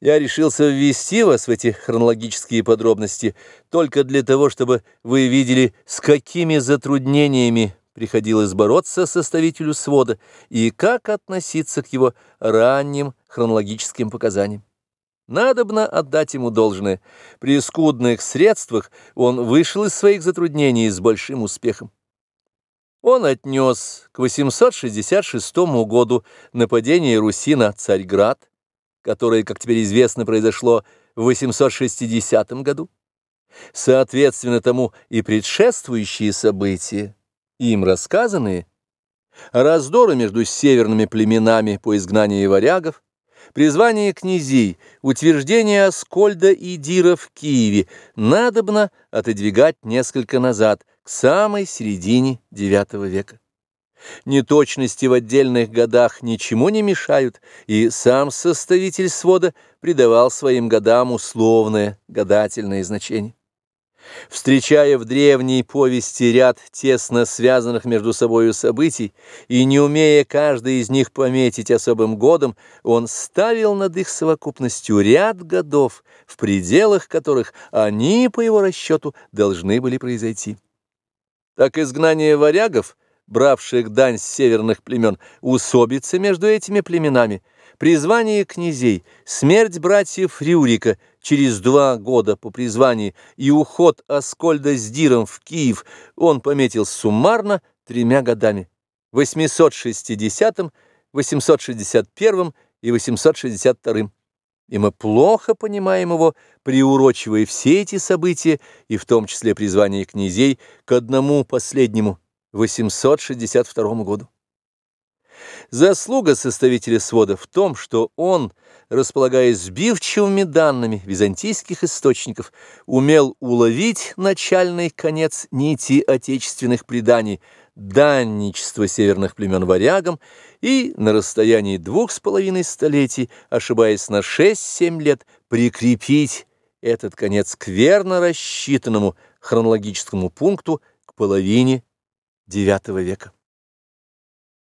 Я решился ввести вас в эти хронологические подробности только для того, чтобы вы видели, с какими затруднениями приходилось бороться составителю свода и как относиться к его ранним хронологическим показаниям. Надобно отдать ему должное. При скудных средствах он вышел из своих затруднений с большим успехом. Он отнес к 866 году нападение Руси на Царьград, которое, как теперь известно, произошло в 860 году. Соответственно тому и предшествующие события, им рассказанные, раздоры между северными племенами по изгнанию варягов, призвание князей, утверждение Аскольда и Дира в Киеве надобно отодвигать несколько назад, к самой середине IX века. Неточности в отдельных годах ничему не мешают, и сам составитель свода придавал своим годам условное гадательное значение. Встречая в древней повести ряд тесно связанных между собою событий и не умея каждый из них пометить особым годом, он ставил над их совокупностью ряд годов, в пределах которых они, по его расчету, должны были произойти. Так изгнание варягов – бравших дань северных племен, усобица между этими племенами, призвание князей, смерть братьев Рюрика через два года по призвании и уход Аскольда с Диром в Киев он пометил суммарно тремя годами – 860, 861 и 862. И мы плохо понимаем его, приурочивая все эти события, и в том числе призвание князей, к одному последнему – 862 году. Заслуга составителя свода в том, что он, располагая сбивчивыми данными византийских источников, умел уловить начальный конец нити отечественных преданий, данничество северных племен варягам и на расстоянии двух с половиной столетий, ошибаясь на шесть-семь лет, прикрепить этот конец к верно рассчитанному хронологическому пункту к половине IX века.